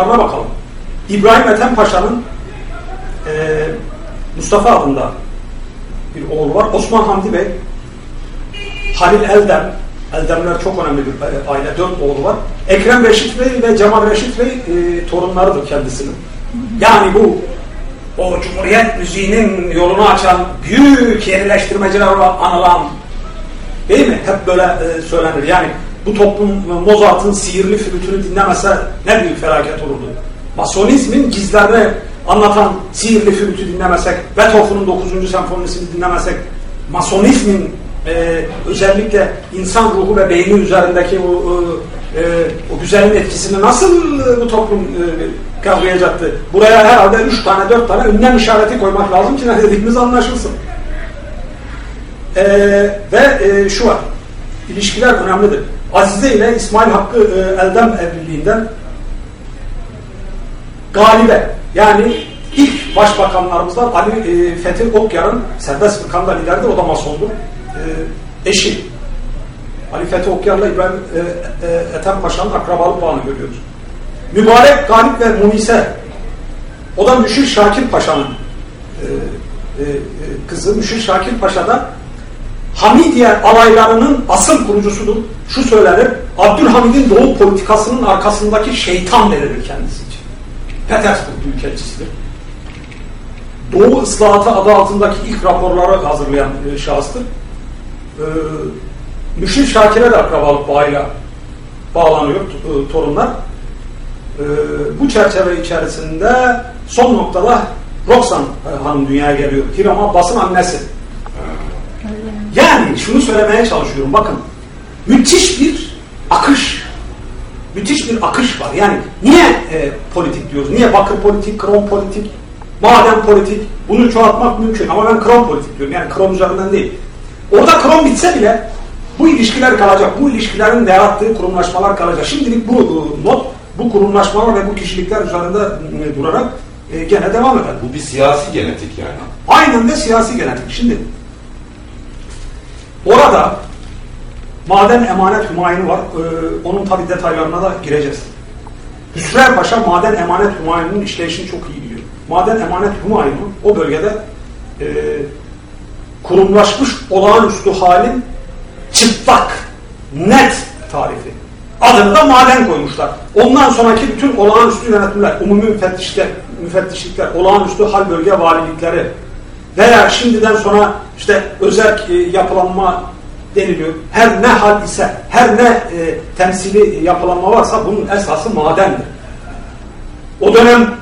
çocuklarına bakalım. İbrahim Ethem Paşa'nın e, Mustafa adında bir oğlu var. Osman Hamdi Bey, Halil Eldem, Eldemler çok önemli bir aile, dört oğlu var. Ekrem Reşit Bey ve Cemal Reşit Bey e, torunlarıdır kendisinin. Yani bu o Cumhuriyet müziğinin yolunu açan büyük yerleştirmeciler olarak anılan değil mi? Hep böyle e, söylenir. Yani bu toplum Mozart'ın sihirli flütünü dinlemese ne büyük felaket olurdu. Masonizmin gizlerini anlatan sihirli flütü dinlemesek, Beethoven'ın 9. senfonisini dinlemesek, Masonizmin e, özellikle insan ruhu ve beyni üzerindeki o, e, o güzelin etkisini nasıl e, bu toplum e, kavrayacaktı? Buraya herhalde üç tane, dört tane ünlem işareti koymak lazım ki ne dediğimiz anlaşılsın. E, ve e, şu var, ilişkiler önemlidir. Azize ile İsmail Hakkı e, Eldem evliliğinden Galibe yani ilk başbakanlarımızdan Ali e, Fethi Okyar'ın serbest bırakanda liderdir, o da masondur. E, eşi. Ali Fethi Okyar'la İbrahim e, e, Ethem Paşa'nın akrabalık bağını görüyoruz. Mübarek Galip ve Munise o da Müşir Şakir Paşa'nın e, e, e kızı. Müşir Şakir Paşa da Hamidiye alaylarının asıl kurucusudur. Şu söylenir, Abdülhamid'in doğu politikasının arkasındaki şeytan verilir kendisi için. Petersburg Büyükelçisidir. Doğu ıslahatı adı altındaki ilk raporları hazırlayan e, şahıstır. E, Müşir Şakir'e de akrabalık bağıyla bağlanıyor e, torunlar. E, bu çerçeve içerisinde son noktada Roxan e, Hanım dünyaya geliyor. Hiram Abbas'ın annesi. Şunu söylemeye çalışıyorum. Bakın müthiş bir akış. Müthiş bir akış var. Yani niye e, politik diyoruz? Niye bakır politik, krom politik, maden politik? Bunu çoğaltmak mümkün ama ben krom politik diyorum. Yani krom üzerinden değil. Orada krom bitse bile bu ilişkiler kalacak. Bu ilişkilerin yarattığı kurumlaşmalar kalacak. Şimdilik bu e, not, bu kurumlaşmalar ve bu kişilikler üzerinde e, durarak e, gene devam eder. Bu bir siyasi genetik yani. Aynen de siyasi genetik. Şimdi Orada maden emanet hümayunu var. Ee, onun tabi detaylarına da gireceğiz. Hüsrev Paşa maden emanet hümayunun işleyişini çok iyi biliyor. Maden emanet hümayunu o bölgede e, kurumlaşmış olağanüstü halin çıplak, net tarifi. Adını da maden koymuşlar. Ondan sonraki bütün olağanüstü yönetimler, umumi müfettişler, müfettişlikler, olağanüstü hal bölge valilikleri, veya şimdiden sonra işte özel e, yapılanma deniliyor. Her ne hal ise, her ne e, temsili yapılanma varsa bunun esası madendir. O dönem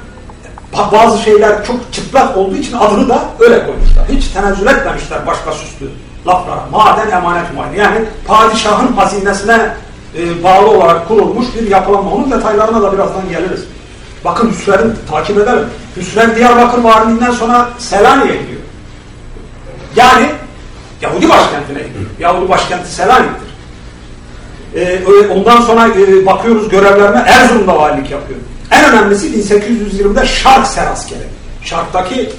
bazı şeyler çok çıplak olduğu için adını da öyle koymuşlar. Hiç tenezzül etmemişler başka süslü laflara. Maden emanet muayene. Yani padişahın hazinesine e, bağlı olarak kurulmuş bir yapılanma. Onun detaylarına da birazdan geliriz. Bakın Hüsrev'i takip edelim. Hüsrev Diyarbakır valiliğinden sonra Selanik'e gidiyor. Yani Yahudi başkentine gidiyor. Yahudi başkenti Selanik'tir. Ee, ondan sonra e, bakıyoruz görevlerine Erzurum'da valilik yapıyor. En önemlisi 1820'de Şark Seraskeri. Şark'taki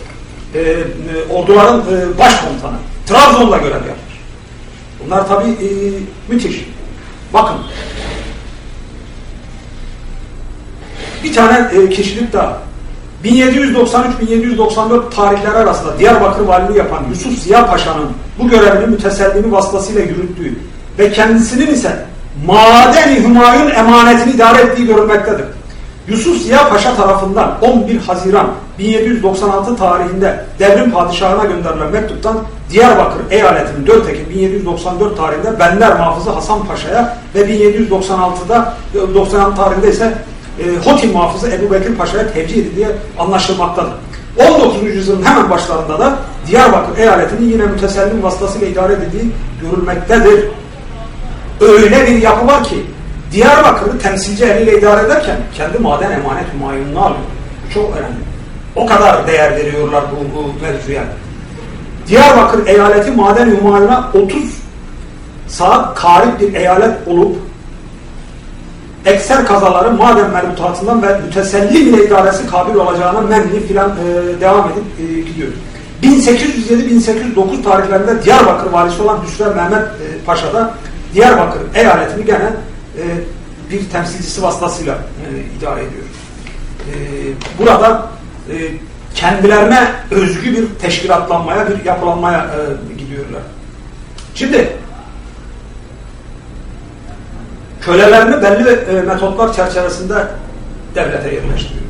e, e, orduların e, başkomutanı. Trabzon'da görev yapmış. Bunlar tabi e, müthiş. Bakın. Bir tane e, kişilik daha. 1793-1794 tarihleri arasında Diyarbakır valiliği yapan Yusuf Ziya Paşa'nın bu görevini mütesellimi vasıtasıyla yürüttüğü ve kendisinin ise madeni hümayun emanetini idare ettiği görülmektedir. Yusuf Ziya Paşa tarafından 11 Haziran 1796 tarihinde devrim padişahına gönderilen mektuptan Diyarbakır eyaletinin 4 Ekim 1794 tarihinde Bender Muhafızı Hasan Paşa'ya ve 1796'da 96 tarihinde ise e, Hotin muhafızı Ebu Bekir Paşa'ya tevcih edildiği anlaşılmaktadır. 19. yüzyılın hemen başlarında da Diyarbakır eyaletinin yine mütesellim vasıtasıyla idare edildiği görülmektedir. Öyle bir yapı var ki Diyarbakır'ı temsilci eliyle idare ederken kendi maden emanet hümayununu alıyor. Çok önemli. O kadar değer veriyorlar bu, bu mevzuya. Diyarbakır eyaleti maden hümayuna 30 saat karip bir eyalet olup ekser kazaların maden merbutatından ve mütesellim ile idaresi kabil olacağına menni filan e, devam edip e, gidiyor. 1807-1809 tarihlerinde Diyarbakır valisi olan Hüsrev Mehmet e, Paşa da Diyarbakır eyaletini gene e, bir temsilcisi vasıtasıyla e, idare ediyor. burada e, kendilerine özgü bir teşkilatlanmaya, bir yapılanmaya e, gidiyorlar. Şimdi kölelerini belli e, metotlar çerçevesinde devlete yerleştiriyor.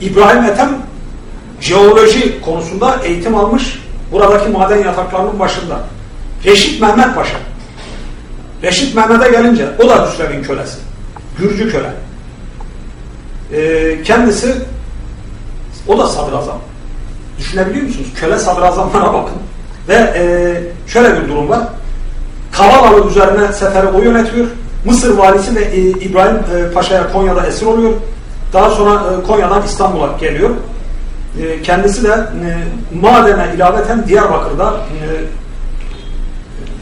İbrahim Ethem jeoloji konusunda eğitim almış, buradaki maden yataklarının başında. Reşit Mehmet Paşa. Reşit Mehmet'e gelince, o da Hüsrev'in kölesi. Gürcü köle. Ee, kendisi, o da sadrazam. Düşünebiliyor musunuz? Köle sadrazamlara bakın. Ve e, şöyle bir durum var. Kavalalı üzerine seferi o yönetiyor. Mısır valisi ve e, İbrahim e, Paşa'ya Konya'da esir oluyor. Daha sonra e, Konya'dan İstanbul'a geliyor. Kendisi de madene ilaveten Diyarbakır'da e,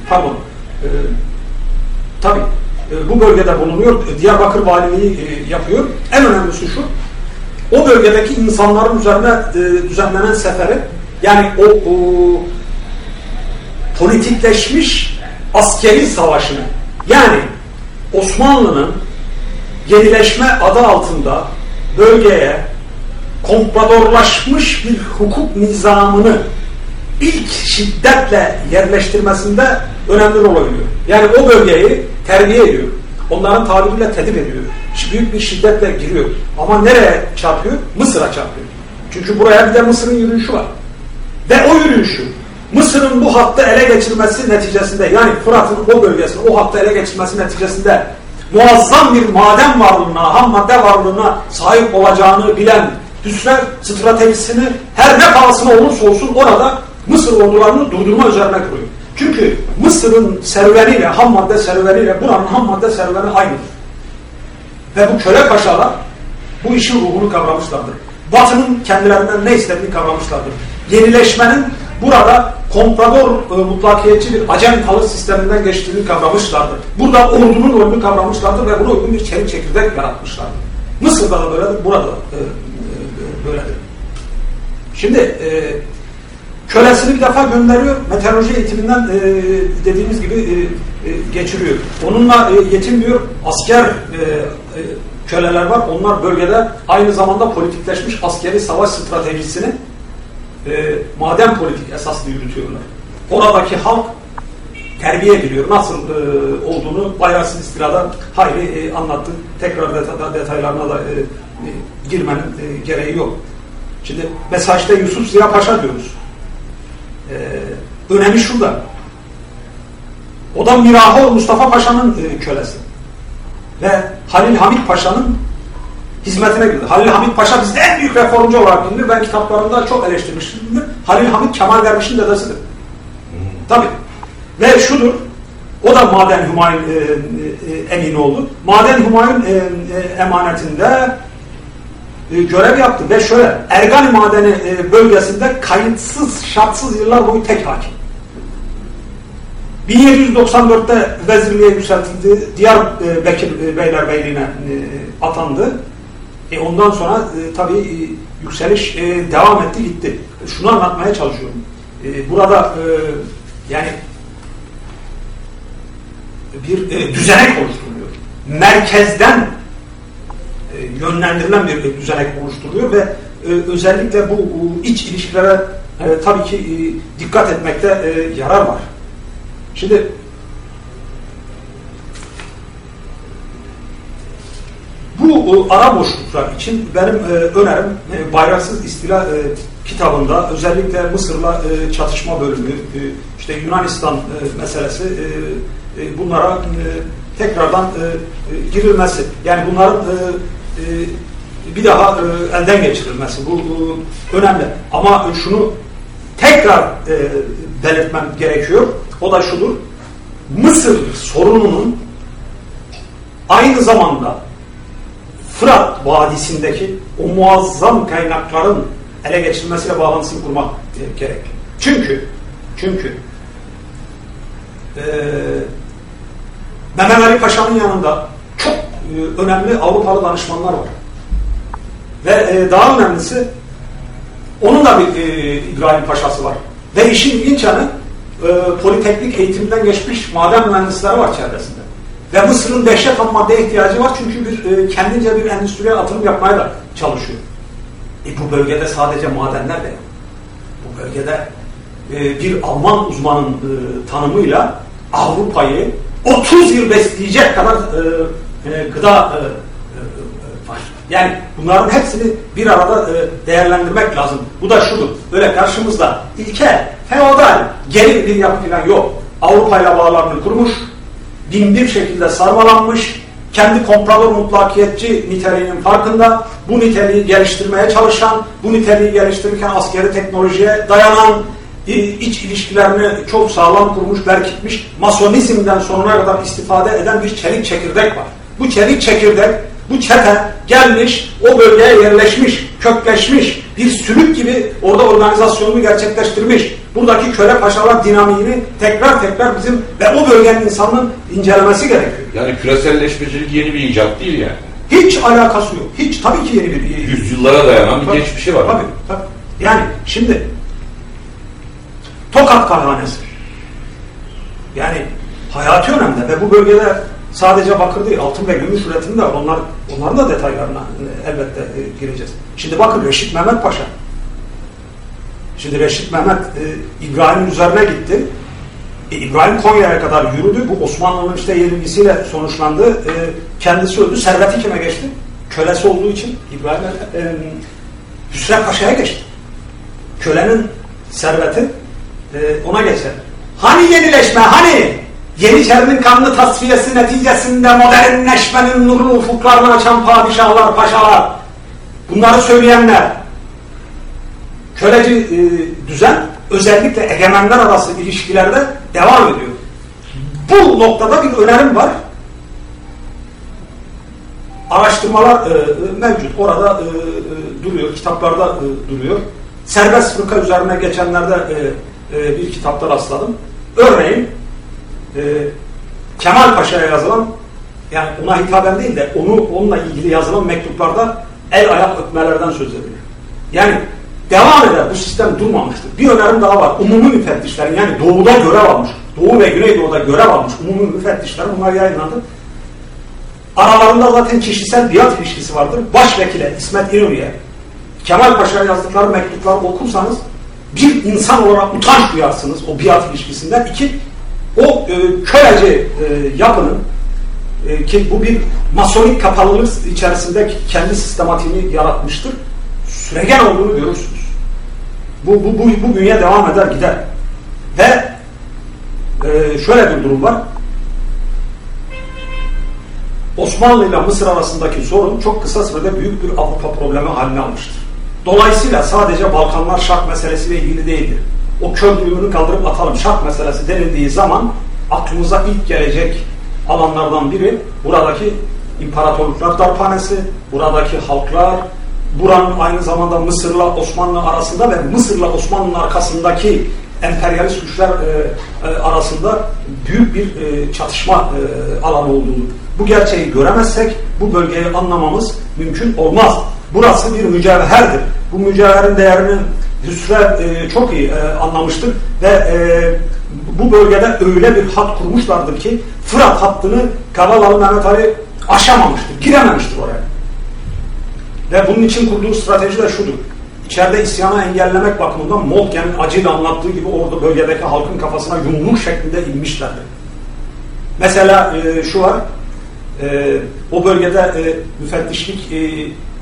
pardon e, tabi bu bölgede bulunuyor. Diyarbakır valiliği yapıyor. En önemlisi şu o bölgedeki insanların üzerine düzenlenen seferi yani o, o politikleşmiş askeri savaşını yani Osmanlı'nın yenileşme adı altında bölgeye kompradorlaşmış bir hukuk nizamını ilk şiddetle yerleştirmesinde önemli rol oynuyor. Yani o bölgeyi terbiye ediyor. Onların tabiriyle tedip ediyor. Büyük bir şiddetle giriyor. Ama nereye çarpıyor? Mısır'a çarpıyor. Çünkü buraya bir de Mısır'ın yürüyüşü var. Ve o yürüyüşü Mısır'ın bu hattı ele geçirmesi neticesinde yani Fırat'ın o bölgesini o hattı ele geçirmesi neticesinde muazzam bir maden varlığına, ham madde varlığına sahip olacağını bilen Hüsrev stratejisini her ne pahasına olursa olsun orada Mısır ordularını durdurma üzerine kuruyor. Çünkü Mısır'ın serüveniyle, ham madde serüveniyle buranın ham madde serüveni aynıdır. Ve bu köle paşalar bu işin ruhunu kavramışlardır. Batı'nın kendilerinden ne istediğini kavramışlardır. Yenileşmenin burada komprador e, mutlakiyetçi bir acem kalır sisteminden geçtiğini kavramışlardır. Burada ordunun rolünü kavramışlardır ve buna uygun bir çelik çekirdek yaratmışlardır. Mısır'da da böyledir, burada da e, e, böyledir. Şimdi e, kölesini bir defa gönderiyor, meteoroloji eğitiminden e, dediğimiz gibi e, e, geçiriyor. Onunla e, yetinmiyor, asker e, e, köleler var, onlar bölgede aynı zamanda politikleşmiş askeri savaş stratejisini e, maden politik esaslı yürütüyorlar. Oradaki halk terbiye ediliyor. Nasıl e, olduğunu Bayrarsız İstila'da hayli e, anlattı. Tekrar deta detaylarına da e, e, girmenin e, gereği yok. Şimdi mesajda Yusuf Ziya Paşa diyoruz. E, önemi şurada. O da Mirahor Mustafa Paşa'nın e, kölesi. Ve Halil Hamit Paşa'nın hizmetine girdi. Halil Hamit Paşa bizde en büyük reformcu olarak bilinir. Ben kitaplarımda çok eleştirmişimdir. Halil Hamit Kemal Derviş'in dedesidir. Hmm. Tabii. Ve şudur, o da Maden Humayun e, e, emin oldu. Maden Humayun e, e, emanetinde e, görev yaptı ve şöyle Ergani Madeni e, bölgesinde kayıtsız, şartsız yıllar boyu tek hakim. 1794'te vezirliğe yükseltildi. Diğer e, Bekir e, Beylerbeyliğine e, atandı. E ondan sonra e, tabii e, yükseliş e, devam etti gitti. Şunu anlatmaya çalışıyorum. E, burada e, yani bir e, düzenek oluşturuluyor. Merkezden e, yönlendirilen bir düzenek oluşturuluyor ve e, özellikle bu e, iç ilişkilere e, tabii ki e, dikkat etmekte e, yarar var. Şimdi Bu ara boşluklar için benim e, önerim e, Bayraksız İstila e, kitabında özellikle Mısır'la e, çatışma bölümü, e, işte Yunanistan e, meselesi e, e, bunlara e, tekrardan e, e, girilmesi. Yani bunların e, e, bir daha e, elden geçirilmesi. Bu e, önemli. Ama şunu tekrar e, belirtmem gerekiyor. O da şudur. Mısır sorununun aynı zamanda Fırat Vadisi'ndeki o muazzam kaynakların ele geçirilmesiyle bağlantısını kurmak gerek. Çünkü çünkü e, Mehmet Ali Paşa'nın yanında çok e, önemli Avrupalı danışmanlar var. Ve e, daha önemlisi onun da bir e, İbrahim Paşa'sı var. Ve işin ilginç yanı e, politeknik eğitimden geçmiş maden mühendisleri var çevresinde. Ve Mısır'ın dehşet ham maddeye ihtiyacı var çünkü bir e, kendince bir endüstriyel atılım yapmaya da çalışıyor. E bu bölgede sadece madenler de. Bu bölgede e, bir Alman uzmanın e, tanımıyla Avrupa'yı 30 yıl besleyecek kadar e, e, gıda e, e, var. Yani bunların hepsini bir arada e, değerlendirmek lazım. Bu da şudur. Böyle karşımızda ilke, feodal, geri bir yapı falan yok. Avrupa ile bağlarını kurmuş, bin bir şekilde sarmalanmış, kendi komprador mutlakiyetçi niteliğinin farkında, bu niteliği geliştirmeye çalışan, bu niteliği geliştirirken askeri teknolojiye dayanan, iç ilişkilerini çok sağlam kurmuş, berkitmiş, masonizmden sonuna kadar istifade eden bir çelik çekirdek var. Bu çelik çekirdek, bu çete gelmiş, o bölgeye yerleşmiş, kökleşmiş, bir sülük gibi orada organizasyonunu gerçekleştirmiş. Buradaki köle paşalar dinamiğini tekrar tekrar bizim ve o bölgenin insanının incelemesi gerekiyor. Yani küreselleşmecilik yeni bir icat değil yani. Hiç alakası yok. Hiç tabii ki yeni bir... Yüzyıllara dayanan bir geçmişi var. Tabii, tabii. Yani şimdi Tokat Kahvanesi. Yani hayati önemde ve bu bölgede sadece bakır değil altın ve gümüş üretimi de var. Onlar, onların da detaylarına elbette e, gireceğiz. Şimdi bakın Reşit Mehmet Paşa. Şimdi Reşit Mehmet e, İbrahim'in üzerine gitti. E, İbrahim Konya'ya kadar yürüdü. Bu Osmanlı'nın işte yenilgisiyle sonuçlandı. E, kendisi öldü. Serveti kime geçti? Kölesi olduğu için İbrahim e, Hüsrev Paşa'ya geçti. Kölenin serveti e, ona geçer. Hani yenileşme, hani Yeniçerinin kanlı tasfiyesi neticesinde modernleşmenin nurlu ufuklarını açan padişahlar, paşalar, bunları söyleyenler, köleci e, düzen özellikle egemenler arası ilişkilerde devam ediyor. Bu noktada bir önerim var. Araştırmalar e, mevcut. Orada e, e, duruyor, kitaplarda e, duruyor. Serbest fırka üzerine geçenlerde e, e, bir kitapta rastladım. Örneğin e, Kemal Paşa'ya yazılan yani ona hitaben değil de onu onunla ilgili yazılan mektuplarda el ayak öpmelerden söz ediyor. Yani devam eder. Bu sistem durmamıştır. Bir önerim daha var. Umumi müfettişlerin yani doğuda görev almış. Doğu ve Güneydoğu'da görev almış. Umumi müfettişlerin bunlar yayınlandı. Aralarında zaten kişisel biat ilişkisi vardır. Başvekile İsmet İnönü'ye Kemal Paşa'ya yazdıkları mektupları okursanız bir insan olarak utanç duyarsınız o biat ilişkisinden. İki, o e, kölece e, yapının e, ki bu bir masonik kapalılık içerisinde kendi sistematiğini yaratmıştır. Süregen olduğunu görürsünüz. Bu, bu, bu, bu bünye devam eder gider. Ve e, şöyle bir durum var. Osmanlı ile Mısır arasındaki sorun çok kısa sürede büyük bir Avrupa problemi haline almıştır. Dolayısıyla sadece Balkanlar şark meselesiyle ilgili değildir. O köprüyünü kaldırıp atalım şark meselesi denildiği zaman aklımıza ilk gelecek alanlardan biri buradaki imparatorluklar darphanesi, buradaki halklar, buranın aynı zamanda Mısır'la Osmanlı arasında ve Mısır'la Osmanlı'nın arkasındaki emperyalist güçler e, e, arasında büyük bir e, çatışma e, alanı olduğunu. Bu gerçeği göremezsek bu bölgeyi anlamamız mümkün olmaz. Burası bir mücevherdir. Bu mücevherin değerini Hüsrev e, çok iyi e, anlamıştır ve e, bu bölgede öyle bir hat kurmuşlardır ki Fırat hattını Kavalalı Mehmet Ali aşamamıştır, girememiştir oraya. Ve bunun için kurduğu strateji de şudur. İçeride isyanı engellemek bakımından Moltke'nin acıyla anlattığı gibi orada bölgedeki halkın kafasına yumruk şeklinde inmişlerdi. Mesela e, şu var, e, o bölgede e, müfettişlik e,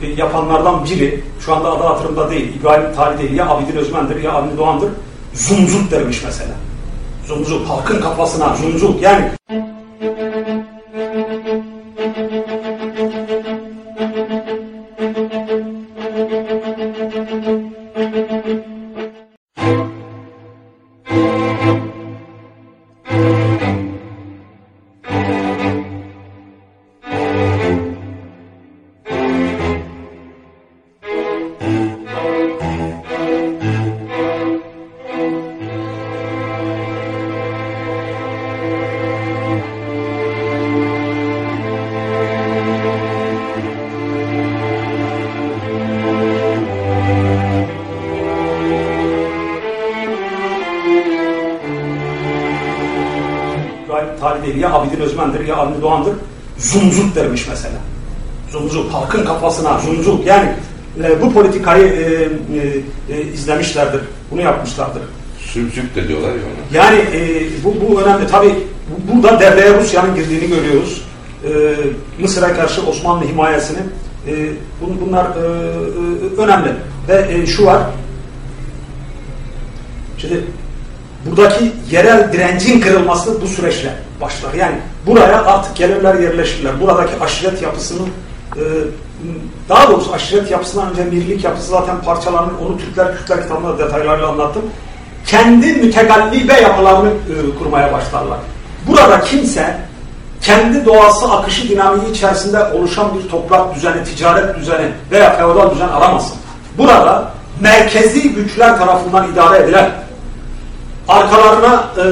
e, yapanlardan biri, şu anda adı hatırımda değil, İbrahim Tali değil, ya Abidin Özmen'dir ya Avni Doğan'dır, zumzuk dermiş mesela. Zumzuk, halkın kafasına zumzuk yani. Abidin Özmen'dir ya Avni Doğan'dır. Zumzut dermiş mesela. Zumzut, halkın kafasına zumzut. Yani e, bu politikayı e, e, e, izlemişlerdir, bunu yapmışlardır. Sümsük de diyorlar ya ona. Yani e, bu, bu önemli. Tabi burada devreye Rusya'nın girdiğini görüyoruz. E, Mısır'a karşı Osmanlı himayesini. E, bun, bunlar e, e, önemli. Ve e, şu var. Şimdi buradaki yerel direncin kırılması bu süreçle başlar. Yani buraya artık gelirler yerleşirler. Buradaki aşiret yapısının e, daha doğrusu aşiret yapısından önce birlik yapısı zaten parçalanır. Onu Türkler Kürtler kitabında detaylarla anlattım. Kendi mütegallibe yapılarını e, kurmaya başlarlar. Burada kimse kendi doğası akışı dinamiği içerisinde oluşan bir toprak düzeni, ticaret düzeni veya feodal düzen aramasın. Burada merkezi güçler tarafından idare edilen arkalarına e,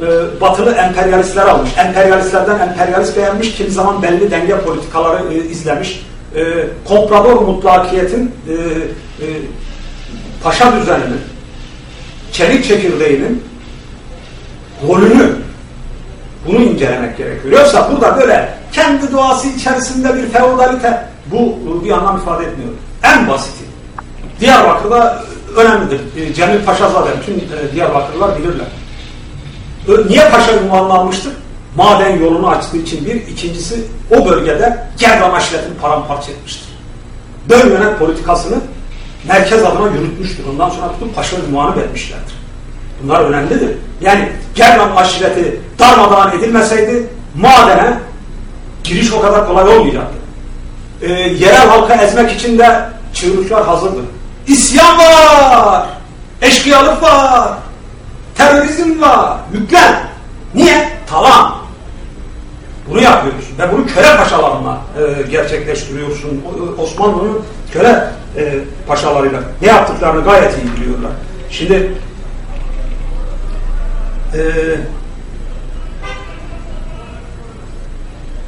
e, batılı emperyalistler almış. Emperyalistlerden emperyalist beğenmiş, kimi zaman belli denge politikaları e, izlemiş. E, komprador mutlakiyetin e, e, paşa düzeninin, çelik çekirdeğinin rolünü bunu incelemek gerekiyor. Yoksa burada böyle kendi doğası içerisinde bir feodalite bu bir anlam ifade etmiyor. En basiti. Diyarbakır'da önemlidir. E, Cemil Paşazade, bütün e, Diyarbakırlılar bilirler. Niye Paşa ünvanını almıştır? Maden yolunu açtığı için bir, ikincisi o bölgede Gerdan aşiretini paramparça etmiştir. Bölmenet politikasını merkez adına yürütmüştür. Ondan sonra tutup Paşa ünvanı vermişlerdir. Bunlar önemlidir. Yani Gerdan aşireti darmadağın edilmeseydi madene giriş o kadar kolay olmayacaktı. Ee, yerel halka ezmek için de çığlıklar hazırdır. İsyan var, eşkıyalık var, terörizm var, yüklen. Niye? Talan. Bunu yapıyoruz ve bunu köle paşalarına e, gerçekleştiriyorsun. Osmanlı'nın köle e, paşalarıyla ne yaptıklarını gayet iyi biliyorlar. Şimdi e,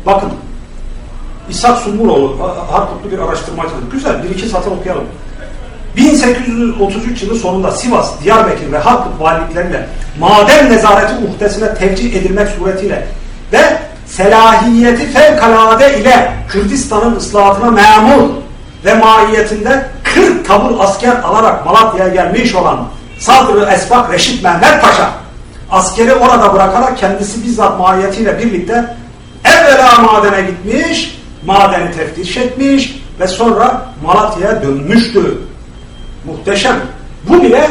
bakın İshak Sunmuroğlu Harputlu bir araştırmacıdır. Güzel bir iki satır okuyalım. 1833 yılı sonunda Sivas, Diyarbakır ve Harput valilikleriyle maden nezareti uhdesine tevcih edilmek suretiyle ve selahiyeti fevkalade ile Kürdistan'ın ıslahatına memur ve mahiyetinde 40 tabur asker alarak Malatya'ya gelmiş olan Sadrı Esbak Reşit Mehmet Paşa askeri orada bırakarak kendisi bizzat mahiyetiyle birlikte evvela madene gitmiş, madeni teftiş etmiş ve sonra Malatya'ya dönmüştü. Muhteşem. Bu bile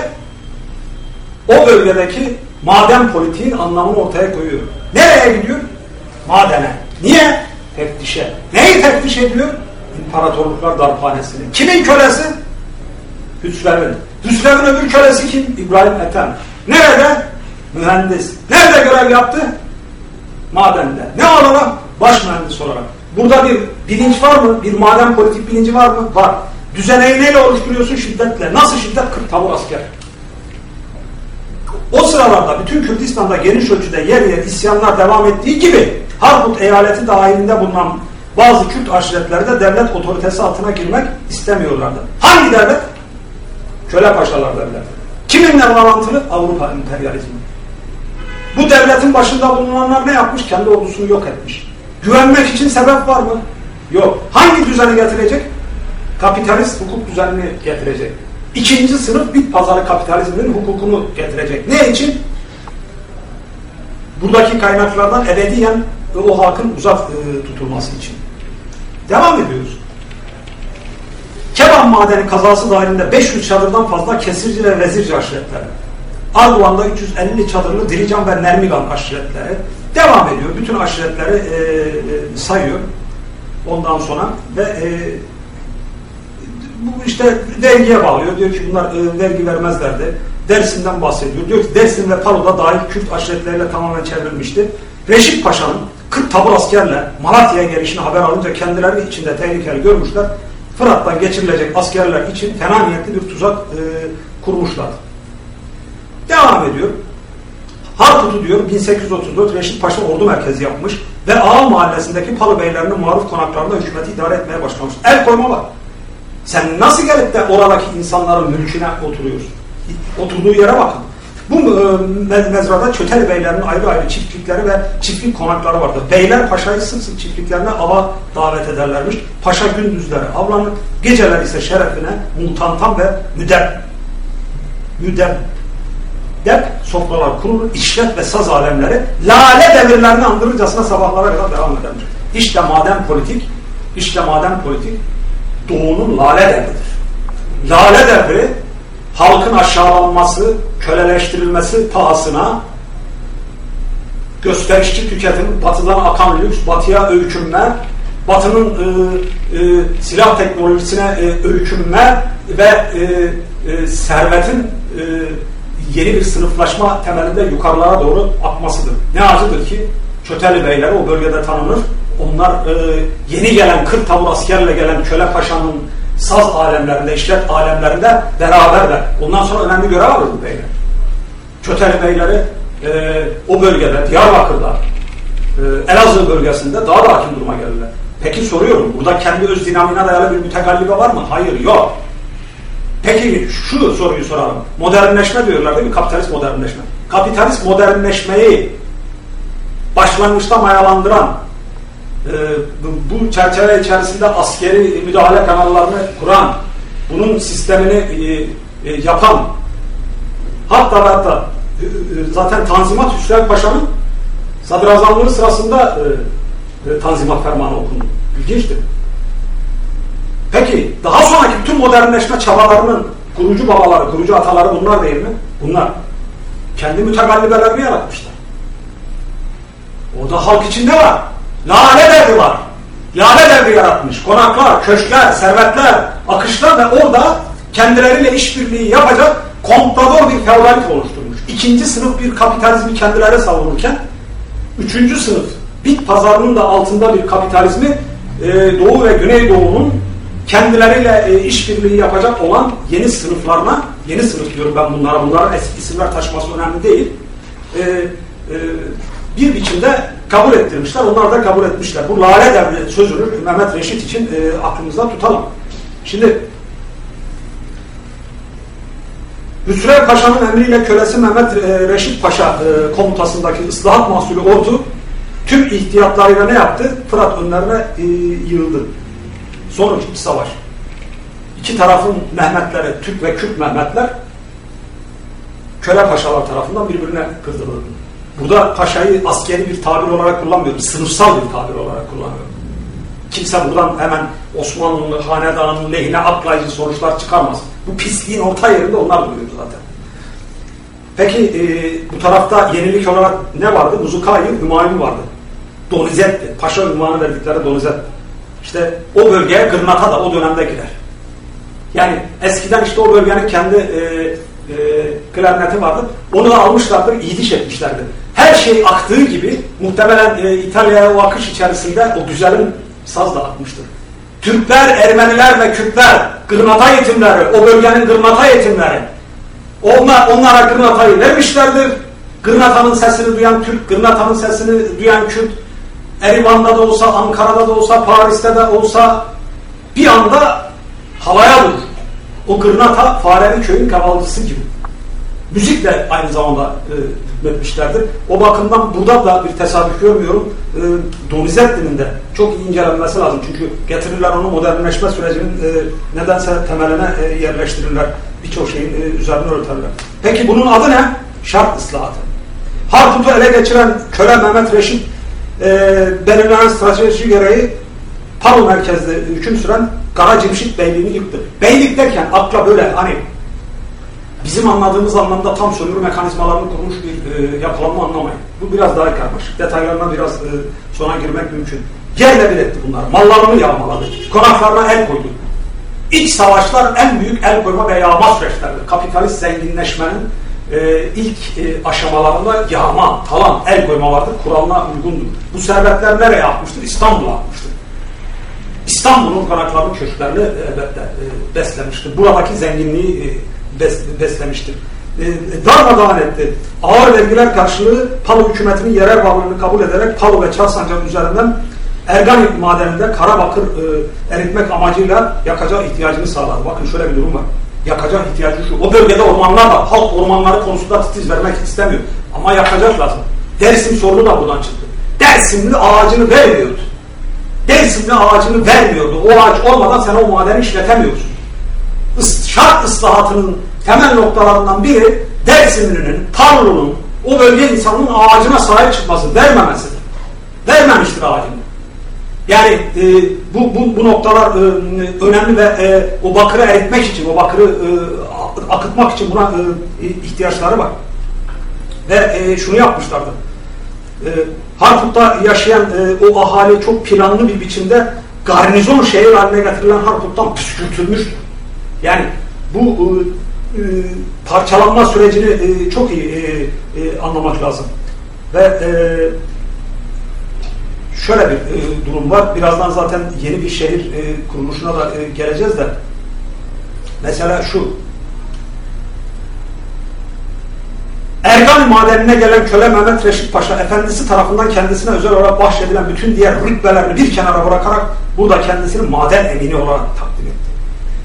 o bölgedeki maden politiğin anlamını ortaya koyuyor. Nereye gidiyor? Madene. Niye? Teftişe. Neyi teftiş ediyor? İmparatorluklar darphanesini. Kimin kölesi? Hüsrev'in. Hüsrev'in öbür kölesi kim? İbrahim Ethem. Nerede? Mühendis. Nerede görev yaptı? Madende. Ne olarak? Baş mühendis olarak. Burada bir bilinç var mı? Bir maden politik bilinci var mı? Var. Düzeneyi neyle oluşturuyorsun? Şiddetle. Nasıl şiddet? 40 tavır asker. O sıralarda bütün Kürdistan'da geniş ölçüde yer yer isyanlar devam ettiği gibi Harput eyaleti dahilinde bulunan bazı Kürt aşiretleri de devlet otoritesi altına girmek istemiyorlardı. Hangi devlet? Köle paşalar devleti. Kiminle bağlantılı? Avrupa emperyalizmi. Bu devletin başında bulunanlar ne yapmış? Kendi ordusunu yok etmiş. Güvenmek için sebep var mı? Yok. Hangi düzeni getirecek? Kapitalist hukuk düzenini getirecek. İkinci sınıf bit pazarı kapitalizminin hukukunu getirecek. Ne için? Buradaki kaynaklardan ebediyen o halkın uzak e, tutulması için. Devam ediyoruz. Keban madeni kazası dahilinde 500 çadırdan fazla kesirci ve vezirci aşiretleri. Arduan'da 350 çadırlı Dirican ve Nermigan aşiretleri devam ediyor. Bütün aşiretleri e, e, sayıyor. Ondan sonra ve e, bu işte vergiye bağlıyor. Diyor ki bunlar e, vergi vermezlerdi. Dersim'den bahsediyor. Diyor ki Dersim ve Palo'da dahil Kürt aşiretleriyle tamamen çevrilmişti. Reşit Paşa'nın 40 tabur askerle Malatya'ya gelişini haber alınca kendileri içinde tehlikeli görmüşler. Fırat'tan geçirilecek askerler için fena niyetli bir tuzak e, kurmuşlar. Devam ediyor. Harput'u diyor 1834 Reşit Paşa ordu merkezi yapmış ve Ağa mahallesindeki Palı beylerinin maruf konaklarında hükümeti idare etmeye başlamış. El koyma var. Sen nasıl gelip de oradaki insanların mülküne oturuyorsun? Oturduğu yere bakın. Bu e, mezrada Çöteli Beylerin ayrı ayrı çiftlikleri ve çiftlik konakları vardı. Beyler Paşa'yı sık çiftliklerine ava davet ederlermiş. Paşa gündüzleri avlanır, geceler ise şerefine mutantan ve müdeb müdeb dep sofralar kurulur, işlet ve saz alemleri lale devirlerini andırırcasına sabahlara kadar devam edermiş. İşte maden politik, işte maden politik doğunun lale devridir. Lale devri halkın aşağılanması, köleleştirilmesi pahasına gösterişçi tüketim, batıdan akan lüks, batıya öykünme, batının e, e, silah teknolojisine e, öykünme ve e, e, servetin e, yeni bir sınıflaşma temelinde yukarılara doğru akmasıdır. Ne acıdır ki Çöteli beyler o bölgede tanınır. Onlar e, yeni gelen 40 tavır askerle gelen köle paşanın saz alemlerinde, işlet alemlerinde beraberler. Ondan sonra önemli görev alır bu beyler. Çöteli beyleri e, o bölgede, Diyarbakır'da, e, Elazığ bölgesinde daha da hakim duruma geldiler. Peki soruyorum, burada kendi öz dinamine dayalı bir mütegallibe var mı? Hayır, yok. Peki şu soruyu soralım. Modernleşme diyorlar değil mi? Kapitalist modernleşme. Kapitalist modernleşmeyi başlangıçta mayalandıran bu çerçeve içerisinde askeri müdahale kanallarını kuran, bunun sistemini e, e, yapan hatta hatta e, zaten Tanzimat Hüsrev Paşa'nın sadrazamlığı sırasında Tanzimat Fermanı okundu. İlginçtir. Peki daha sonraki tüm modernleşme çabalarının kurucu babaları, kurucu ataları bunlar değil mi? Bunlar. Kendi mütegallibelerini yaratmışlar. O da halk içinde var. Lale devri var. Lale devri yaratmış. Konaklar, köşkler, servetler, akışlar ve orada kendileriyle işbirliği yapacak komprador bir feodalite oluşturmuş. İkinci sınıf bir kapitalizmi kendileri savunurken üçüncü sınıf bit pazarının da altında bir kapitalizmi e, Doğu ve Güneydoğu'nun kendileriyle e, işbirliği yapacak olan yeni sınıflarına, yeni sınıf diyorum ben bunlara, bunlara eski isimler taşıması önemli değil, e, e, bir biçimde kabul ettirmişler. Onlar da kabul etmişler. Bu lale devri sözünü Mehmet Reşit için e, aklımızda tutalım. Şimdi Hüsrev Paşa'nın emriyle kölesi Mehmet e, Reşit Paşa e, komutasındaki ıslahat mahsulü ordu tüm ihtiyatlarıyla ne yaptı? Fırat önlerine e, yığıldı. Sonuç bir savaş. İki tarafın Mehmetleri, Türk ve Kürt Mehmetler köle paşalar tarafından birbirine kırdırıldı. Burada paşayı askeri bir tabir olarak kullanmıyor, sınıfsal bir tabir olarak kullanıyor. Kimse buradan hemen Osmanlı hanedanının lehine atlayıcı sonuçlar çıkarmaz. Bu pisliğin orta yerinde onlar duruyordu zaten. Peki e, bu tarafta yenilik olarak ne vardı? Muzukayı, Hümayun vardı. Donizetti. Paşa ünvanı verdikleri Donizet. İşte o bölgeye Gırnata da o dönemde girer. Yani eskiden işte o bölgenin kendi e, e, klarneti vardı. Onu almışlardır, iyiliş etmişlerdi. Her şey aktığı gibi muhtemelen e, İtalya'ya o akış içerisinde o güzelin saz da akmıştır. Türkler, Ermeniler ve Kürtler, Gırnata yetimleri, o bölgenin Gırnata yetimleri, onlar, onlara Gırnata'yı vermişlerdir. Gırnata'nın sesini duyan Türk, Gırnata'nın sesini duyan Kürt, Erivan'da da olsa, Ankara'da da olsa, Paris'te de olsa bir anda havaya vurur. O Gırnata Fareli köyün kavalcısı gibi. Müzik de aynı zamanda e, hükmetmişlerdir. O bakımdan burada da bir tesadüf görmüyorum. E, Donizet dilinde çok iyi incelenmesi lazım. Çünkü getirirler onu modernleşme sürecinin e, nedense temeline e, yerleştirirler. Birçok şeyin e, üzerine örterler. Peki bunun adı ne? Şart ıslahatı. Harput'u ele geçiren köle Mehmet Reşit e, belirlenen strateji gereği Palo merkezde hüküm süren Kara Cemşit Beyliğini yıktı. Beylik derken akla böyle hani bizim anladığımız anlamda tam sömürü mekanizmalarını kurmuş bir e, yapılanma anlamayın. Bu biraz daha karmaşık. Detaylarına biraz e, sonra girmek mümkün. Yerle bir etti bunlar. Mallarını yağmaladı. Konaklarına el koydu. İç savaşlar en büyük el koyma ve yağma süreçlerdir. Kapitalist zenginleşmenin e, ilk e, aşamalarında yağma, talan, el koyma vardır. Kuralına uygundur. Bu servetler nereye atmıştır? İstanbul'a atmıştır. İstanbul'un konaklarını, köşklerini elbette e, beslemiştir. Buradaki zenginliği e, bes, beslemiştir. E, darmadağın etti. Ağır vergiler karşılığı Palu hükümetinin yerel varlığını kabul ederek Palu ve Çarsancak üzerinden Erganik madeninde kara bakır e, eritmek amacıyla yakacağı ihtiyacını sağlar. Bakın şöyle bir durum var. Yakacak ihtiyacı şu. O bölgede ormanlar var. Halk ormanları konusunda titiz vermek istemiyor. Ama yakacak lazım. Dersim sorunu da buradan çıktı. Dersimli ağacını vermiyordu. Dersimli ağacını vermiyordu. O ağaç olmadan sen o madeni işletemiyorsun. Şart ıslahatının temel noktalarından biri Dersimli'nin, Tarlu'nun, o bölge insanının ağacına sahip çıkması, vermemesidir. Vermemiştir ağacını. Yani e, bu, bu, bu noktalar e, önemli ve e, o bakırı eritmek için, o bakırı e, akıtmak için buna e, ihtiyaçları var. Ve e, şunu yapmışlardı. E, Harput'ta yaşayan e, o ahali çok planlı bir biçimde garnizon şehir haline getirilen Harput'tan püskürtülmüştü. Yani bu e, parçalanma sürecini e, çok iyi e, e, anlamak lazım. Ve e, şöyle bir e, durum var. Birazdan zaten yeni bir şehir e, kuruluşuna da e, geleceğiz de. Mesela şu. Ergan madenine gelen köle Mehmet Reşit Paşa efendisi tarafından kendisine özel olarak bahşedilen bütün diğer rütbelerini bir kenara bırakarak burada kendisini maden emini olarak takdim etti.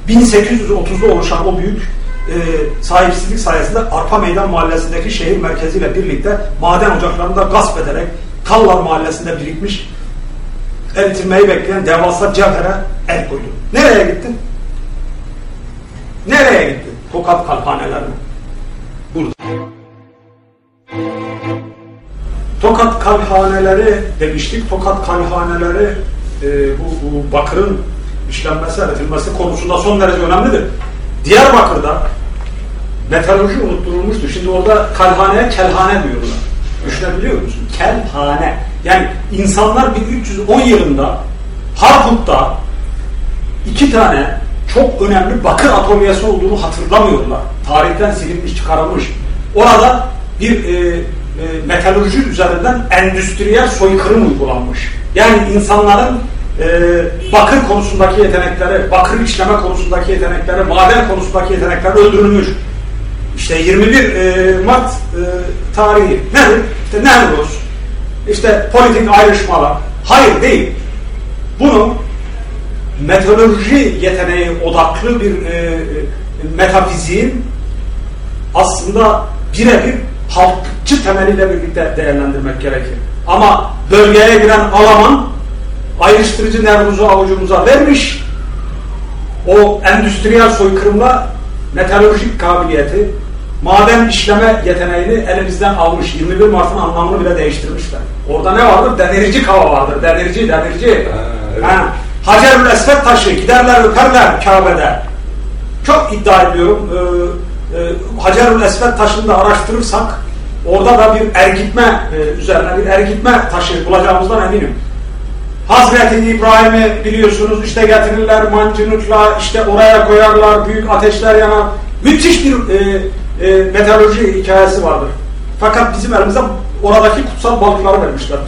1830'da oluşan o büyük e, sahipsizlik sayesinde Arpa Meydan Mahallesi'ndeki şehir merkeziyle birlikte maden ocaklarında gasp ederek Tallar Mahallesi'nde birikmiş eritilmeyi bekleyen devasa cevhere el koydu. Nereye gittin? Nereye gittin? Tokat kalpanelerine. Burada. Tokat kalhaneleri demiştik. Tokat kalhaneleri e, bu, bu bakırın işlenmesi, eritilmesi konusunda son derece önemlidir. Diyarbakır'da metalurji unutturulmuştu. Şimdi orada kalhaneye kelhane diyorlar. Düşünebiliyor musun? Kelhane. Yani insanlar 1310 yılında Harput'ta iki tane çok önemli bakır atölyesi olduğunu hatırlamıyorlar. Tarihten silinmiş, çıkarılmış. Orada bir e, e, metalurji üzerinden endüstriyel soykırım uygulanmış. Yani insanların e, bakır konusundaki yetenekleri, bakır işleme konusundaki yetenekleri, maden konusundaki yetenekleri öldürülmüş. İşte 21 e, Mart e, tarihi nedir? İşte Nevruz, işte politik ayrışmalar. Hayır değil. Bunu metodoloji yeteneği odaklı bir e, metafiziğin aslında birebir halkçı temeliyle birlikte değerlendirmek gerekir. Ama bölgeye giren Alaman ayrıştırıcı nervuzu avucumuza vermiş. O endüstriyel soykırımla metalurjik kabiliyeti, maden işleme yeteneğini elimizden almış. 21 Mart'ın anlamını bile değiştirmişler. Orada ne vardır? Denirci kava vardır. Denirci, denirci. Ha, evet. ha. Hacerül Esved taşı giderler öperler Kabe'de. Çok iddia ediyorum. Ee, e, Hacerül Esved taşını da araştırırsak orada da bir ergitme e, üzerine bir ergitme taşı bulacağımızdan eminim. Hazreti İbrahim'i biliyorsunuz işte getirirler mancınıkla işte oraya koyarlar büyük ateşler yanar. Müthiş bir e, e, meteoroloji hikayesi vardır. Fakat bizim elimize oradaki kutsal balıkları vermişler.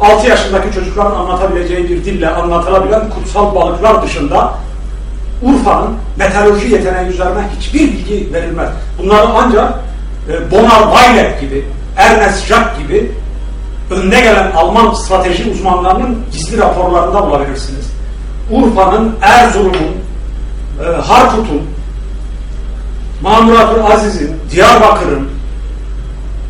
6 yaşındaki çocukların anlatabileceği bir dille anlatılabilen kutsal balıklar dışında Urfa'nın meteoroloji yeteneği üzerine hiçbir bilgi verilmez. Bunları ancak e, Bonar Weiler gibi, Ernest Jacques gibi önde gelen Alman strateji uzmanlarının gizli raporlarında bulabilirsiniz. Urfa'nın, Erzurum'un, e, Harput'un, Mamuratul Aziz'in, Diyarbakır'ın,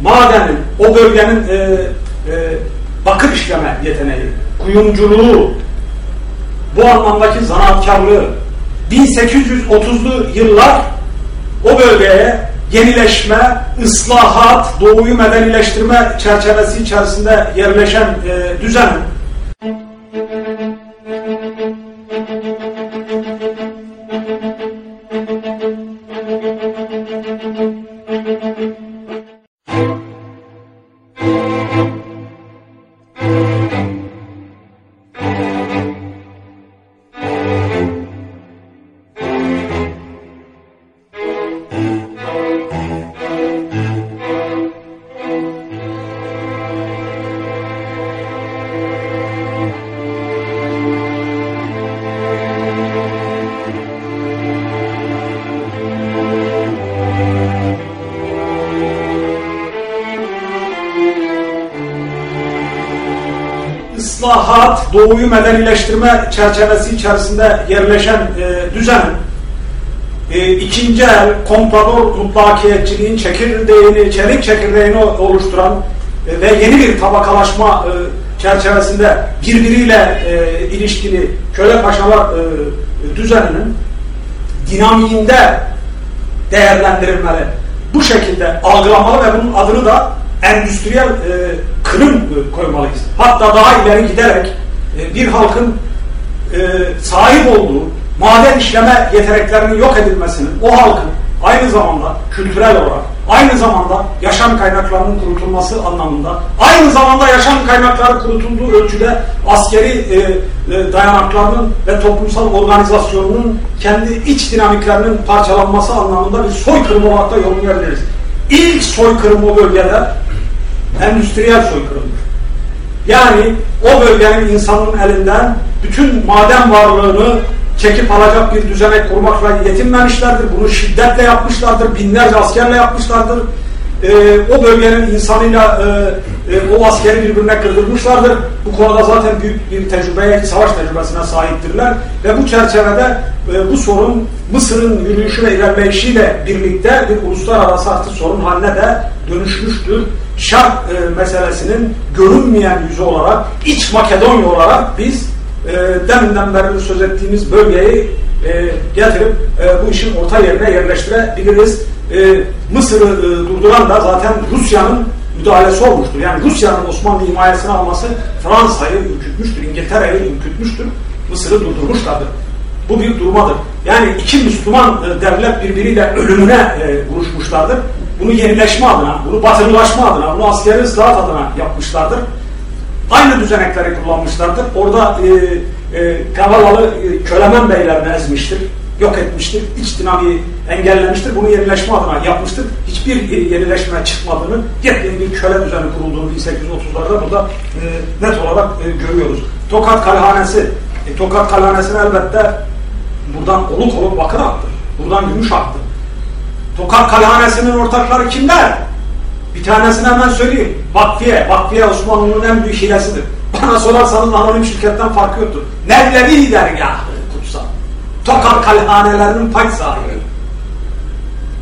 madenin, o bölgenin e, e, bakır işleme yeteneği, kuyumculuğu, bu anlamdaki zanaatkarlığı 1830'lu yıllar o bölgeye yenileşme, ıslahat, doğuyu medenileştirme çerçevesi içerisinde yerleşen e, düzen doğuyu medenileştirme çerçevesi içerisinde yerleşen e, düzenin e, ikinci el komprador mutlakiyetçiliğin çekirdeğini, çelik çekirdeğini oluşturan e, ve yeni bir tabakalaşma e, çerçevesinde birbiriyle e, ilişkili köle paşalar e, düzeninin dinamiğinde değerlendirilmeli. Bu şekilde algılamalı ve bunun adını da endüstriyel e, kırım e, koymalıyız. Hatta daha ileri giderek e, bir halkın e, sahip olduğu maden işleme yeteneklerinin yok edilmesinin o halkın aynı zamanda kültürel olarak, aynı zamanda yaşam kaynaklarının kurutulması anlamında, aynı zamanda yaşam kaynakları kurutulduğu ölçüde askeri e, e, dayanaklarının ve toplumsal organizasyonunun kendi iç dinamiklerinin parçalanması anlamında bir soykırım olarak da yorumlayabiliriz. İlk soykırım o bölgede endüstriyel soykırımdır. Yani o bölgenin insanın elinden bütün maden varlığını çekip alacak bir düzenek kurmakla yetinmemişlerdir. Bunu şiddetle yapmışlardır. Binlerce askerle yapmışlardır. Ee, o bölgenin insanıyla e, e, o askeri birbirine kırdırmışlardır. Bu konuda zaten büyük bir tecrübeye, savaş tecrübesine sahiptirler. Ve bu çerçevede e, bu sorun Mısır'ın yürüyüşü ve ilerleyişiyle birlikte bir uluslararası artı sorun haline de dönüşmüştür. Şark e, meselesinin görünmeyen yüzü olarak, iç Makedonya olarak biz e, deminden beri söz ettiğimiz bölgeyi e, getirip e, bu işin orta yerine yerleştirebiliriz. E, Mısır'ı e, durduran da zaten Rusya'nın müdahalesi olmuştur. Yani Rusya'nın Osmanlı himayesine alması Fransa'yı ürkütmüştür, İngiltere'yi ürkütmüştür, Mısır'ı durdurmuşlardır. Bu bir durmadır. Yani iki Müslüman e, devlet birbiriyle ölümüne e, vuruşmuşlardır. Bunu yenileşme adına, bunu batırılaşma adına, bunu askeri ıslahat adına yapmışlardır aynı düzenekleri kullanmışlardır. Orada e, e, Kavalalı e, kölemen beylerini ezmiştir, yok etmiştir, iç dinamiği engellemiştir. Bunu yenileşme adına yapmıştır. Hiçbir e, yenileşme çıkmadığını, yepyeni bir köle düzeni kurulduğunu 1830'larda burada e, net olarak e, görüyoruz. Tokat Kalhanesi, e, Tokat Kalhanesi'ne elbette buradan oluk oluk bakır aktı. Buradan gümüş aktı. Tokat Kalhanesi'nin ortakları kimler? Bir tanesini hemen söyleyeyim. Vakfiye. Vakfiye Osmanlı'nın en büyük hilesidir. Bana sorarsanız anonim şirketten farkı yoktur. Mevlevi dergahı kutsal. Tokat kalhanelerinin pay sahibi.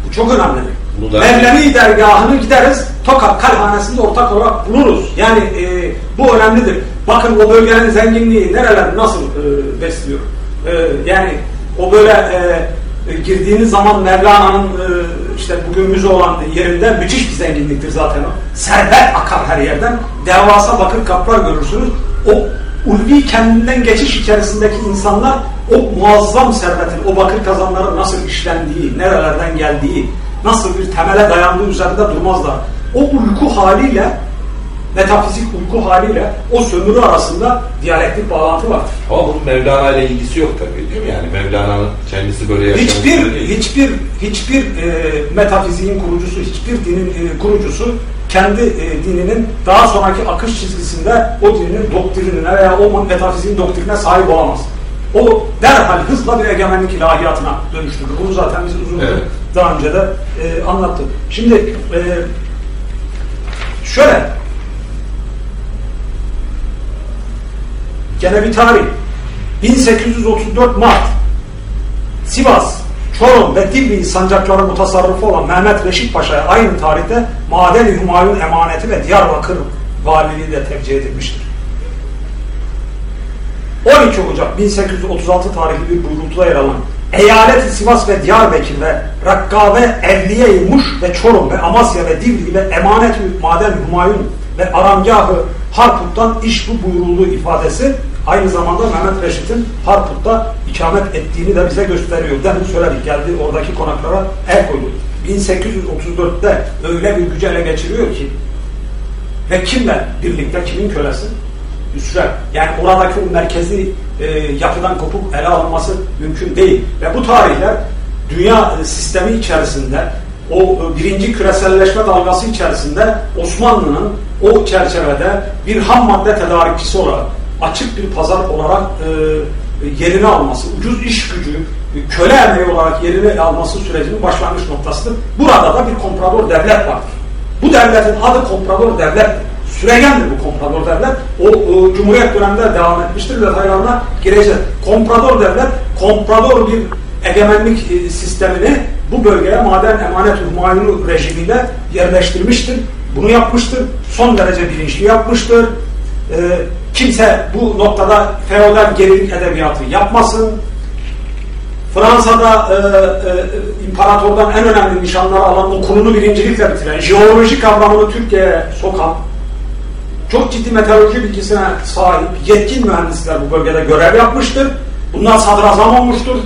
Bu çok önemli. Bu Mevlevi dergahını gideriz. Tokat kalhanesinde ortak olarak buluruz. Yani e, bu önemlidir. Bakın o bölgenin zenginliği nereler nasıl e, besliyor. E, yani o böyle e, e, girdiğiniz zaman Mevlana'nın e, işte bugün müze olan yerinde müthiş bir zenginliktir zaten o. Servet akar her yerden. Devasa bakır kaplar görürsünüz. O ulvi kendinden geçiş içerisindeki insanlar o muazzam servetin, o bakır kazanların nasıl işlendiği, nerelerden geldiği, nasıl bir temele dayandığı üzerinde durmazlar. O uyku haliyle metafizik uyku haliyle o sömürü arasında diyalektik bağlantı vardır. Ama bunun Mevlana ile ilgisi yok tabii değil mi? Yani Mevlana'nın kendisi böyle yaşamış hiçbir. Hiçbir, hiçbir e, metafiziğin kurucusu, hiçbir dinin e, kurucusu kendi e, dininin daha sonraki akış çizgisinde o dinin doktrinine veya o metafiziğin doktrinine sahip olamaz. O derhal hızla bir egemenlik ilahiyatına dönüştürür. Bunu zaten biz uzun evet. daha önce de e, anlattık. Şimdi e, şöyle Gene bir tarih. 1834 Mart. Sivas, Çorum ve Divri sancakları mutasarrıfı olan Mehmet Reşit Paşa'ya aynı tarihte Maden-i Humayun emaneti ve Diyarbakır valiliği de tevcih edilmiştir. 12 Ocak 1836 tarihli bir buyrultuda yer alan Eyalet Sivas ve Diyarbakır ve Rakkabe, Evliye-i Muş ve Çorum ve Amasya ve Divri ve Emanet-i Maden Humayun ve Aramgahı Harput'tan iş bu buyurulduğu ifadesi aynı zamanda Mehmet Reşit'in Harput'ta ikamet ettiğini de bize gösteriyor. Demin söyledik geldi oradaki konaklara el koydu. 1834'te öyle bir gücü ele geçiriyor ki ve kimle birlikte kimin kölesi? Hüsrev. Yani oradaki merkezi e, yapıdan kopuk ele alınması mümkün değil. Ve bu tarihler dünya sistemi içerisinde o e, birinci küreselleşme dalgası içerisinde Osmanlı'nın o çerçevede bir ham madde tedarikçisi olarak açık bir pazar olarak e, yerini alması, ucuz iş gücü, köle emeği olarak yerini alması sürecinin başlangıç noktasıdır. Burada da bir komprador devlet vardır. Bu devletin adı komprador devlet. Süregendir bu komprador devlet. O, o Cumhuriyet döneminde devam etmiştir. Detaylarına gireceğiz. Komprador devlet, komprador bir egemenlik e, sistemini bu bölgeye maden emanet humayunu rejimiyle yerleştirmiştir. Bunu yapmıştır. Son derece bilinçli yapmıştır. E, kimse bu noktada feodal gerilik edebiyatı yapmasın. Fransa'da e, e, imparatordan en önemli nişanları alan okulunu birincilikle bitiren, jeoloji kavramını Türkiye'ye sokan, çok ciddi meteoroloji bilgisine sahip yetkin mühendisler bu bölgede görev yapmıştır. Bunlar sadrazam olmuştur.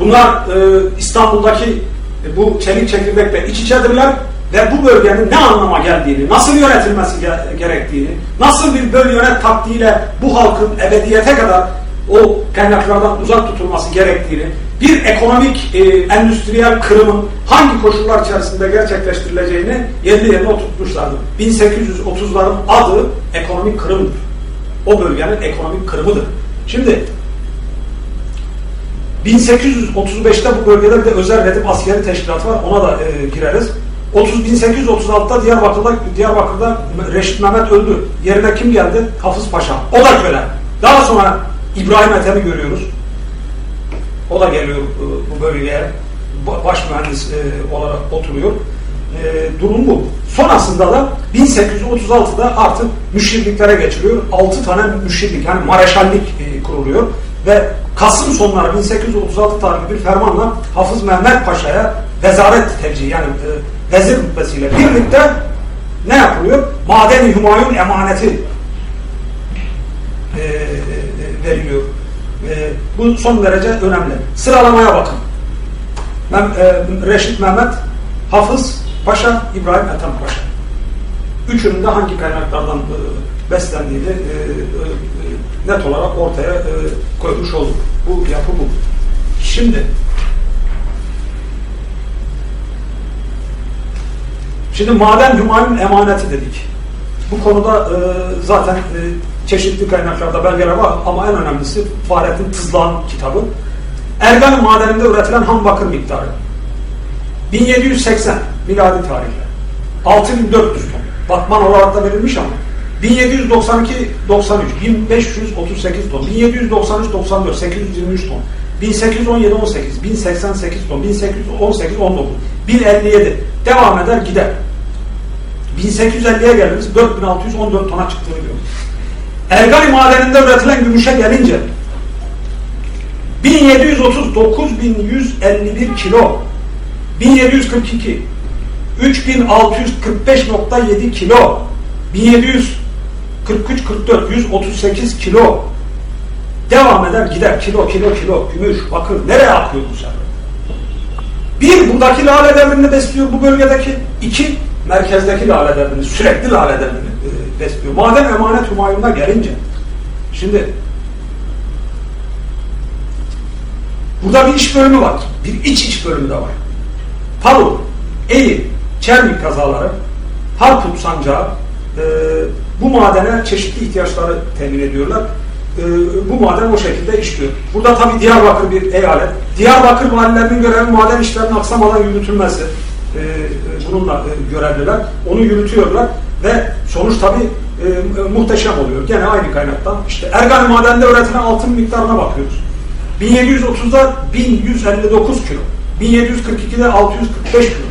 Bunlar e, İstanbul'daki e, bu çelik çekirdekle iç içedirler ve bu bölgenin ne anlama geldiğini, nasıl yönetilmesi ge gerektiğini, nasıl bir böl yönet taktiğiyle bu halkın ebediyete kadar o kaynaklardan uzak tutulması gerektiğini, bir ekonomik e, endüstriyel kırımın hangi koşullar içerisinde gerçekleştirileceğini yerli yerine oturtmuşlardır. 1830'ların adı ekonomik kırımdır. O bölgenin ekonomik kırımıdır. Şimdi 1835'te bu bölgede bir de özel redip askeri teşkilatı var. Ona da e, gireriz. 30 1836'da Diyarbakır'da Diyarbakır'da Reşit Mehmet öldü. Yerine kim geldi? Hafız Paşa. O da köle. Daha sonra İbrahim Ethem'i görüyoruz. O da geliyor e, bu bölgeye. Baş mühendis e, olarak oturuyor. E, durum bu. Sonrasında da 1836'da artık müşirliklere geçiliyor. 6 tane müşirlik yani mareşallik kuruluyor. Ve Kasım sonları 1836 tarihli bir fermanla Hafız Mehmet Paşa'ya vezaret tevcihi yani vezir rütbesiyle birlikte ne yapılıyor? Madeni Hümayun emaneti veriliyor. E, bu son derece önemli. Sıralamaya bakın. Mem, e, Reşit Mehmet, Hafız Paşa, İbrahim Ethem Paşa. Üçünün de hangi kaynaklardan e, beslendiğini e, e, net olarak ortaya e, koymuş olduk. Bu yapı bu. Şimdi Şimdi maden Hümayun emaneti dedik. Bu konuda e, zaten e, çeşitli kaynaklarda belgeler var ama en önemlisi Fahrettin Tızlan kitabı. Ergan madeninde üretilen ham bakır miktarı 1780 miladi tarihle 6400 ton. Batman olarak da verilmiş ama 1792 93 1538 ton 1793 94 823 ton 1817 18 1088 ton 1818 19 1057 devam eder gider 1850'ye geliriz 4614 tona çıktığını görüyoruz. Ergani madeninde üretilen gümüşe gelince 1739.151 kilo 1742 3645.7 kilo 1743 44 138 kilo devam eder gider kilo kilo kilo gümüş bakır nereye akıyor bu sefer? Bir buradaki lale devrini besliyor bu bölgedeki. iki merkezdeki lale devrini sürekli lale devrini besliyor. Madem emanet humayununa gelince şimdi burada bir iş bölümü var. Bir iç iç bölümü de var. Palu, Eğil, Çermik kazaları, Harput sancağı e, bu madene çeşitli ihtiyaçları temin ediyorlar. E, bu maden o şekilde işliyor. Burada tabi Diyarbakır bir eyalet. Diyarbakır valilerinin görevi maden işlerinin aksamadan yürütülmesi. E, bununla e, görevliler. Onu yürütüyorlar. Ve sonuç tabi e, muhteşem oluyor. Gene aynı kaynaktan. İşte Ergani madende üretilen altın miktarına bakıyoruz. 1730'da 1159 kilo. 1742'de 645 kilo.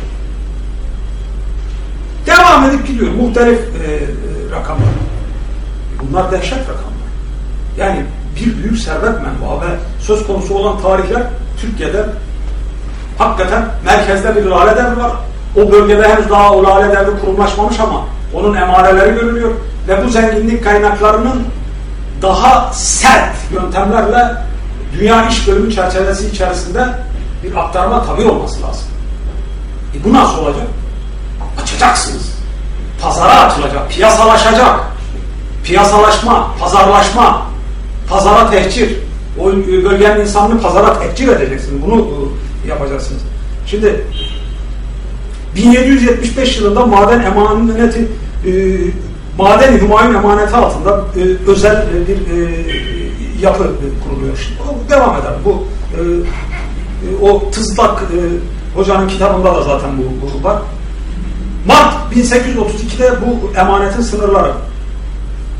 Devam edip gidiyor. Muhtelif e, e, rakamlar. Bunlar dehşet rakamlar. Yani bir büyük servet menbaı ve söz konusu olan tarihler Türkiye'de hakikaten merkezde bir lale devri var. O bölgede henüz daha o lale devri kurumlaşmamış ama onun emareleri görülüyor ve bu zenginlik kaynaklarının daha sert yöntemlerle dünya iş bölümü çerçevesi içerisinde bir aktarma tabi olması lazım. E bu nasıl olacak? Açacaksınız. Pazara açılacak, piyasalaşacak. Piyasalaşma, pazarlaşma, pazara tehcir. O bölgenin insanını pazara tehcir edeceksiniz. Bunu e, yapacaksınız. Şimdi 1775 yılında maden emaneti e, maden Hümayun emaneti altında e, özel bir e, yapı kuruluyor. Şimdi. O devam eder. Bu e, e, o tızlak e, hocanın kitabında da zaten bu, bu var. Mart 1832'de bu emanetin sınırları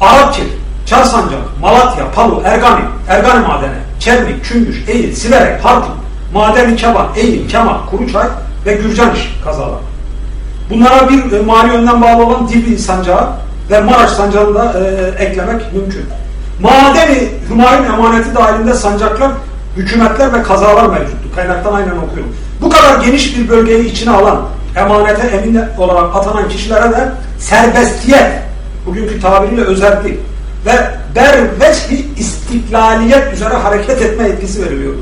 Arapçı, Çarsancak, Malatya, Palu, Ergani, Ergani madeni, Çermik, Küngüş, Eğil, Siverek, Harput, Madeni Keban, Eğim, Kemal, Kuruçay ve Gürcaniş kazaları. Bunlara bir e, mali yönden bağlı olan Divri Sancağı ve Maraş Sancağı'nı da e, eklemek mümkün. Madeni Hümayun emaneti dahilinde sancaklar, hükümetler ve kazalar mevcuttu. Kaynaktan aynen okuyorum. Bu kadar geniş bir bölgeyi içine alan, emanete emin olarak atanan kişilere de serbestiyet, bugünkü tabiriyle özellik ve berveçhi istiklaliyet üzere hareket etme etkisi veriliyordu.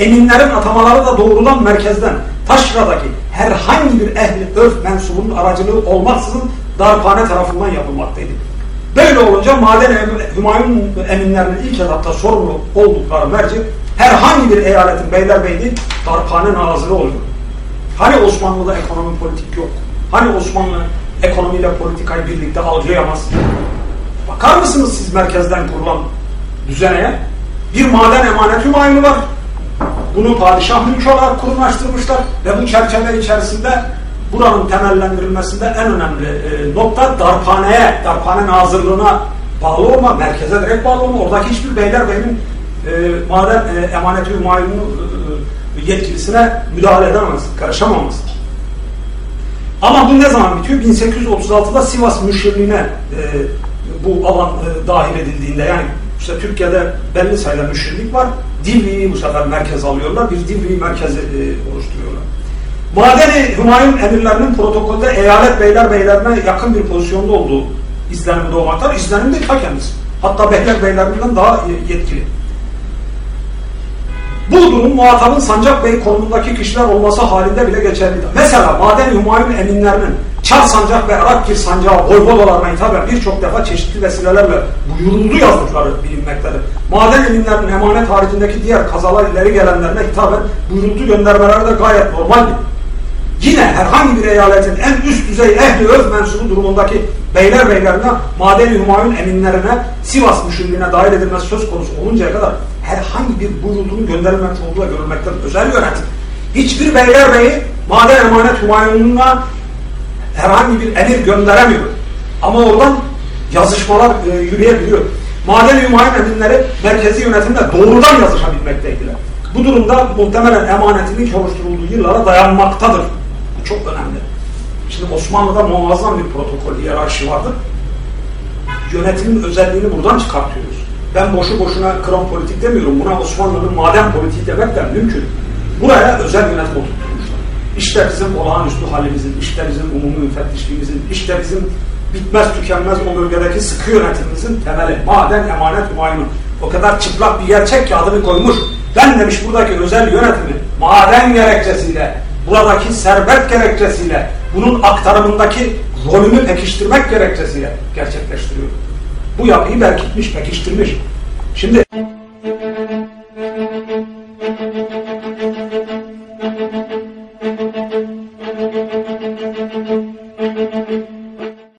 Eminlerin atamaları da doğrudan merkezden Taşra'daki herhangi bir ehli örf mensubunun aracılığı olmaksızın darphane tarafından yapılmaktaydı. Böyle olunca maden Hümayun eminlerinin ilk etapta sorumlu oldukları merci herhangi bir eyaletin beylerbeyliği değil darphane nazırı oluyor. Hani Osmanlı'da ekonomi politik yok? Hani Osmanlı ekonomiyle politikayı birlikte algılayamaz? Bakar mısınız siz merkezden kurulan düzeneye? Bir maden emanet Hümayun'u var. Bunu padişah mülkü olarak kurumlaştırmışlar ve bu çerçeve içerisinde buranın temellendirilmesinde en önemli e, nokta darphaneye, darphane nazırlığına bağlı olma, merkeze direkt bağlı olma. Oradaki hiçbir beylerbeyin e, maden e, emaneti Hümayun'un e, yetkilisine müdahale edemez, karışamamız. Ama bu ne zaman bitiyor? 1836'da Sivas müşirliğine e, bu alan e, dahil edildiğinde yani işte Türkiye'de belli sayıda müşirlik var. Divri'yi bu sefer merkez alıyorlar. Bir Divri'yi merkezi e, oluşturuyorlar. Madeni Hümayun emirlerinin protokolde eyalet beyler beylerine yakın bir pozisyonda olduğu izlenimi doğmaktadır. İzlenim de ta kendisi. Hatta beyler beylerinden daha yetkili. Bu durum muhatabın Sancak Bey konumundaki kişiler olması halinde bile geçerlidir. Mesela Maden Hümayun eminlerinin Çar Sancak ve Arakkir Sancağı Voyvodalarına hitaben birçok defa çeşitli vesilelerle buyuruldu yazdıkları bilinmektedir. Maden eminlerinin emanet haricindeki diğer kazalar ileri gelenlerine hitaben buyuruldu göndermeleri de gayet normaldir. Yine herhangi bir eyaletin en üst düzey ehli öz mensubu durumundaki beyler beylerine Maden-i Hümayun eminlerine Sivas müşirliğine dahil edilmesi söz konusu oluncaya kadar herhangi bir buyruğunun gönderilmekte olduğu görülmektedir. Özel yönetim. Hiçbir beyler beyi Maden Emanet Hümayun'una herhangi bir emir gönderemiyor. Ama oradan yazışmalar e, yürüyebiliyor. Maden Hümayun eminleri merkezi yönetimle doğrudan yazışabilmekteydiler. Bu durumda muhtemelen emanetinin oluşturulduğu yıllara dayanmaktadır. Bu çok önemli. Şimdi Osmanlı'da muazzam bir protokol hiyerarşi vardır. Yönetimin özelliğini buradan çıkartıyoruz. Ben boşu boşuna kron politik demiyorum. Buna Osmanlı'nın maden politiği demek de mümkün. Buraya özel yönetim oturtmuşlar. İşte bizim olağanüstü halimizin, işte bizim umumi müfettişliğimizin, işte bizim bitmez tükenmez o bölgedeki sıkı yönetimimizin temeli. Maden, emanet, humayunu. O kadar çıplak bir gerçek ki adını koymuş. Ben demiş buradaki özel yönetimi maden gerekçesiyle, buradaki servet gerekçesiyle, bunun aktarımındaki rolümü pekiştirmek gerekçesiyle gerçekleştiriyor. Bu yapıyı berkitmiş, pekiştirmiş. Şimdi